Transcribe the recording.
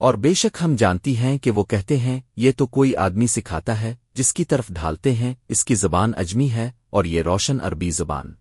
اور بے شک ہم جانتی ہیں کہ وہ کہتے ہیں، یہ تو کوئی آدمی سکھاتا ہے، جس کی طرف ڈھالتے ہیں، اس کی زبان اجمی ہے، اور یہ روشن عربی زبان۔